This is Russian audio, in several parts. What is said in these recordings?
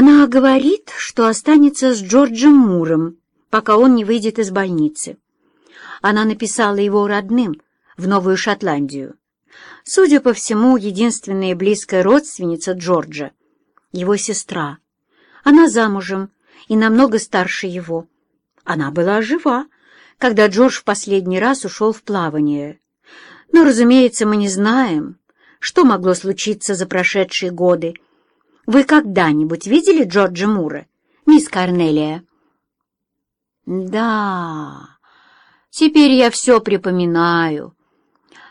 Она говорит, что останется с Джорджем Муром, пока он не выйдет из больницы. Она написала его родным в Новую Шотландию. Судя по всему, единственная близкая родственница Джорджа — его сестра. Она замужем и намного старше его. Она была жива, когда Джордж в последний раз ушел в плавание. Но, разумеется, мы не знаем, что могло случиться за прошедшие годы. Вы когда-нибудь видели Джорджа Мура, мисс Корнелия? Да, теперь я все припоминаю.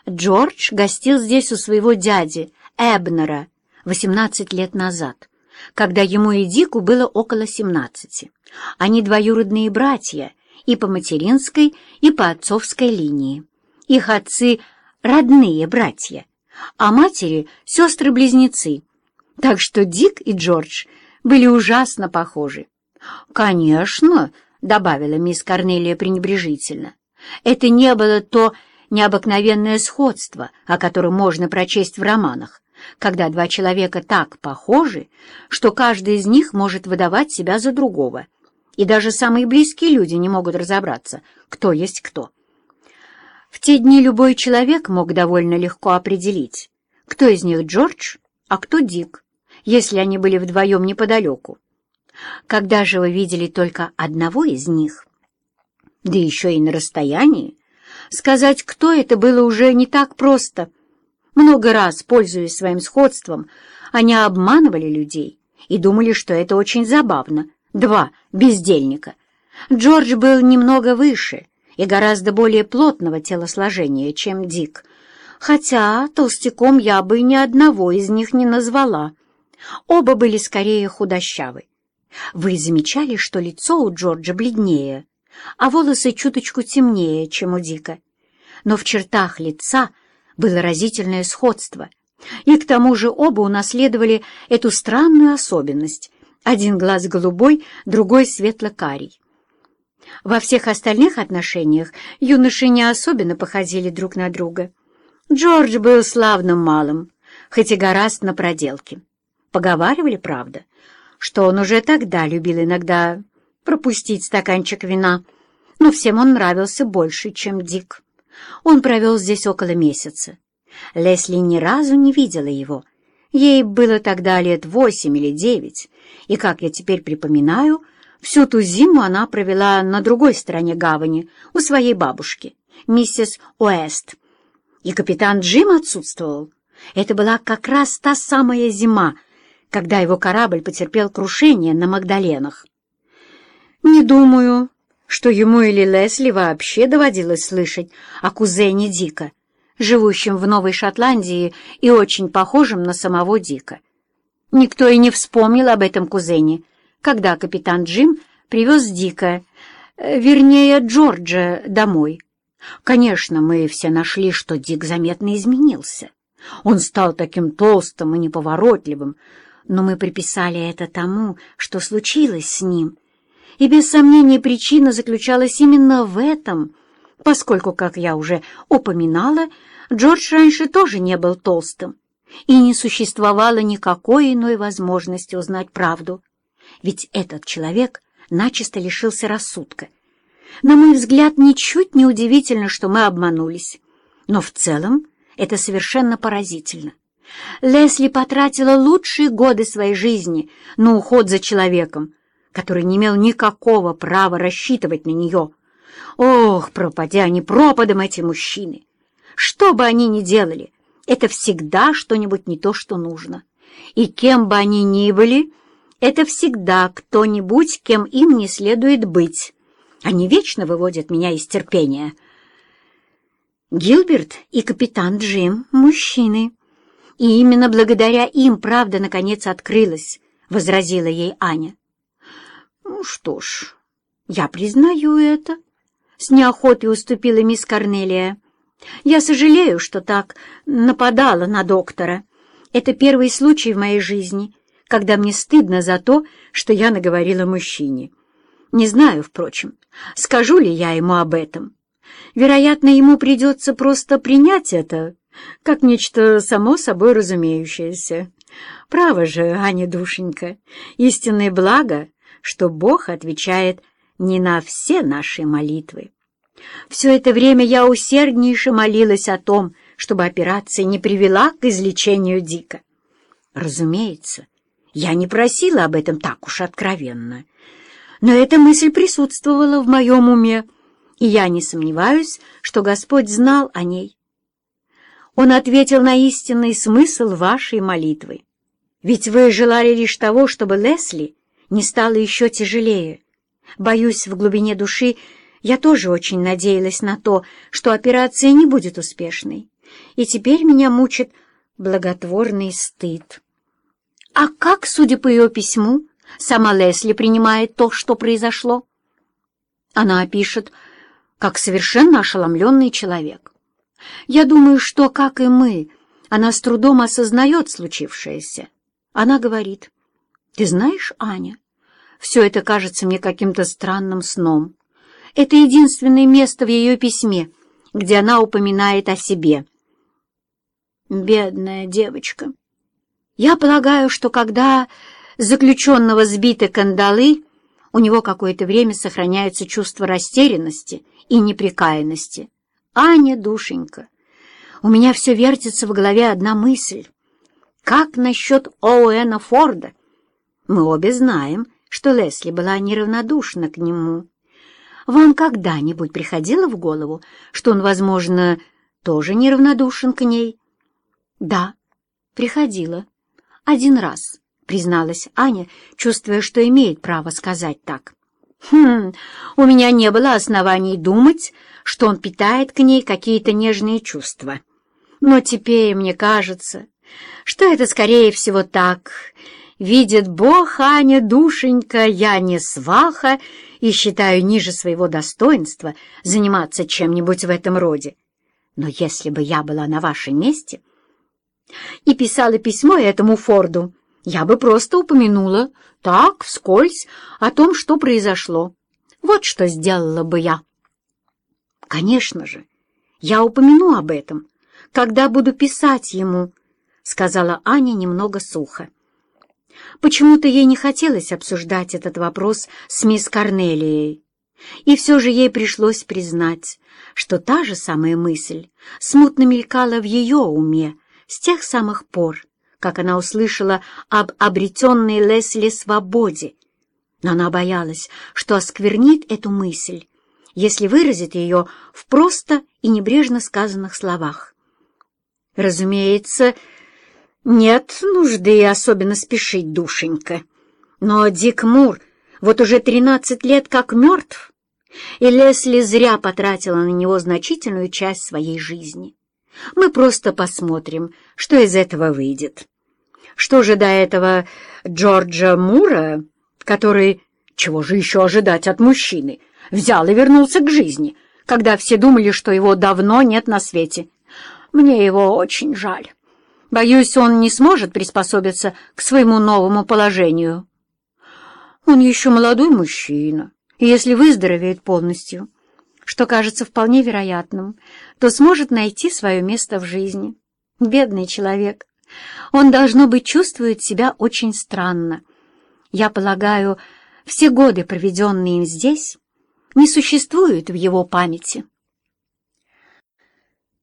Джордж гостил здесь у своего дяди, Эбнера, 18 лет назад, когда ему и Дику было около 17. Они двоюродные братья и по материнской, и по отцовской линии. Их отцы — родные братья, а матери — сестры-близнецы. Так что Дик и Джордж были ужасно похожи. «Конечно», — добавила мисс Корнелия пренебрежительно, — «это не было то необыкновенное сходство, о котором можно прочесть в романах, когда два человека так похожи, что каждый из них может выдавать себя за другого, и даже самые близкие люди не могут разобраться, кто есть кто. В те дни любой человек мог довольно легко определить, кто из них Джордж, а кто Дик, если они были вдвоем неподалеку. Когда же вы видели только одного из них, да еще и на расстоянии, сказать, кто это, было уже не так просто. Много раз, пользуясь своим сходством, они обманывали людей и думали, что это очень забавно. Два бездельника. Джордж был немного выше — и гораздо более плотного телосложения, чем Дик, хотя толстяком я бы ни одного из них не назвала. Оба были скорее худощавы. Вы замечали, что лицо у Джорджа бледнее, а волосы чуточку темнее, чем у Дика? Но в чертах лица было разительное сходство, и к тому же оба унаследовали эту странную особенность. Один глаз голубой, другой светло-карий. Во всех остальных отношениях юноши не особенно походили друг на друга. Джордж был славным малым, хоть и гораст на проделки. Поговаривали, правда, что он уже тогда любил иногда пропустить стаканчик вина, но всем он нравился больше, чем Дик. Он провел здесь около месяца. Лесли ни разу не видела его. Ей было тогда лет восемь или девять, и, как я теперь припоминаю, Всю ту зиму она провела на другой стороне гавани, у своей бабушки, миссис Уэст. И капитан Джим отсутствовал. Это была как раз та самая зима, когда его корабль потерпел крушение на Магдаленах. Не думаю, что ему или Лесли вообще доводилось слышать о кузене Дика, живущем в Новой Шотландии и очень похожем на самого Дика. Никто и не вспомнил об этом кузене, когда капитан Джим привез Дика, э, вернее, Джорджа, домой. Конечно, мы все нашли, что Дик заметно изменился. Он стал таким толстым и неповоротливым, но мы приписали это тому, что случилось с ним. И без сомнения причина заключалась именно в этом, поскольку, как я уже упоминала, Джордж раньше тоже не был толстым, и не существовало никакой иной возможности узнать правду ведь этот человек начисто лишился рассудка. На мой взгляд, ничуть не удивительно, что мы обманулись, но в целом это совершенно поразительно. Лесли потратила лучшие годы своей жизни на уход за человеком, который не имел никакого права рассчитывать на нее. Ох, пропадя не пропадом эти мужчины! Что бы они ни делали, это всегда что-нибудь не то, что нужно. И кем бы они ни были, это всегда кто-нибудь, кем им не следует быть. Они вечно выводят меня из терпения. Гилберт и капитан Джим — мужчины. И именно благодаря им правда наконец открылась, — возразила ей Аня. Ну что ж, я признаю это, — с неохотой уступила мисс Корнелия. Я сожалею, что так нападала на доктора. Это первый случай в моей жизни, когда мне стыдно за то, что я наговорила мужчине. Не знаю, впрочем, скажу ли я ему об этом. Вероятно, ему придется просто принять это, как нечто само собой разумеющееся. Право же, Аня, душенька, истинное благо, что Бог отвечает не на все наши молитвы. Все это время я усерднейше молилась о том, чтобы операция не привела к излечению Дика. Разумеется, я не просила об этом так уж откровенно, но эта мысль присутствовала в моем уме, и я не сомневаюсь, что Господь знал о ней. Он ответил на истинный смысл вашей молитвы. Ведь вы желали лишь того, чтобы Лесли не стало еще тяжелее. Боюсь, в глубине души я тоже очень надеялась на то, что операция не будет успешной, и теперь меня мучит благотворный стыд. А как, судя по ее письму, сама Лесли принимает то, что произошло? Она пишет, как совершенно ошеломленный человек. Я думаю, что, как и мы, она с трудом осознает случившееся. Она говорит, «Ты знаешь, Аня, все это кажется мне каким-то странным сном. Это единственное место в ее письме, где она упоминает о себе». Бедная девочка. Я полагаю, что когда заключенного сбиты кандалы, у него какое-то время сохраняется чувство растерянности и неприкаянности. Аня, душенька, у меня все вертится в голове одна мысль. Как насчет Оуэна Форда? Мы обе знаем, что Лесли была неравнодушна к нему. Вам когда-нибудь приходило в голову, что он, возможно, тоже неравнодушен к ней? Да, приходило. Один раз, призналась Аня, чувствуя, что имеет право сказать так. Хм, у меня не было оснований думать, что он питает к ней какие-то нежные чувства. Но теперь мне кажется, что это, скорее всего, так. Видит Бог, Аня, душенька, я не сваха и считаю ниже своего достоинства заниматься чем-нибудь в этом роде. Но если бы я была на вашем месте и писала письмо этому Форду, я бы просто упомянула, так, вскользь, о том, что произошло. Вот что сделала бы я. Конечно же, я упомяну об этом, когда буду писать ему, — сказала Аня немного сухо. Почему-то ей не хотелось обсуждать этот вопрос с мисс Корнелией, и все же ей пришлось признать, что та же самая мысль смутно мелькала в ее уме с тех самых пор, как она услышала об обретенной Лесли свободе. Но она боялась, что осквернит эту мысль, если выразит ее в просто и небрежно сказанных словах. Разумеется, нет нужды особенно спешить, душенька. Но Дик Мур вот уже тринадцать лет как мертв, и Лесли зря потратила на него значительную часть своей жизни. Мы просто посмотрим, что из этого выйдет. Что же до этого Джорджа Мура, который, чего же еще ожидать от мужчины, взял и вернулся к жизни, когда все думали, что его давно нет на свете, мне его очень жаль. Боюсь, он не сможет приспособиться к своему новому положению. Он еще молодой мужчина, и если выздоровеет полностью, что кажется вполне вероятным, то сможет найти свое место в жизни. Бедный человек. Он, должно быть, чувствует себя очень странно. Я полагаю, все годы, проведенные им здесь, не существуют в его памяти.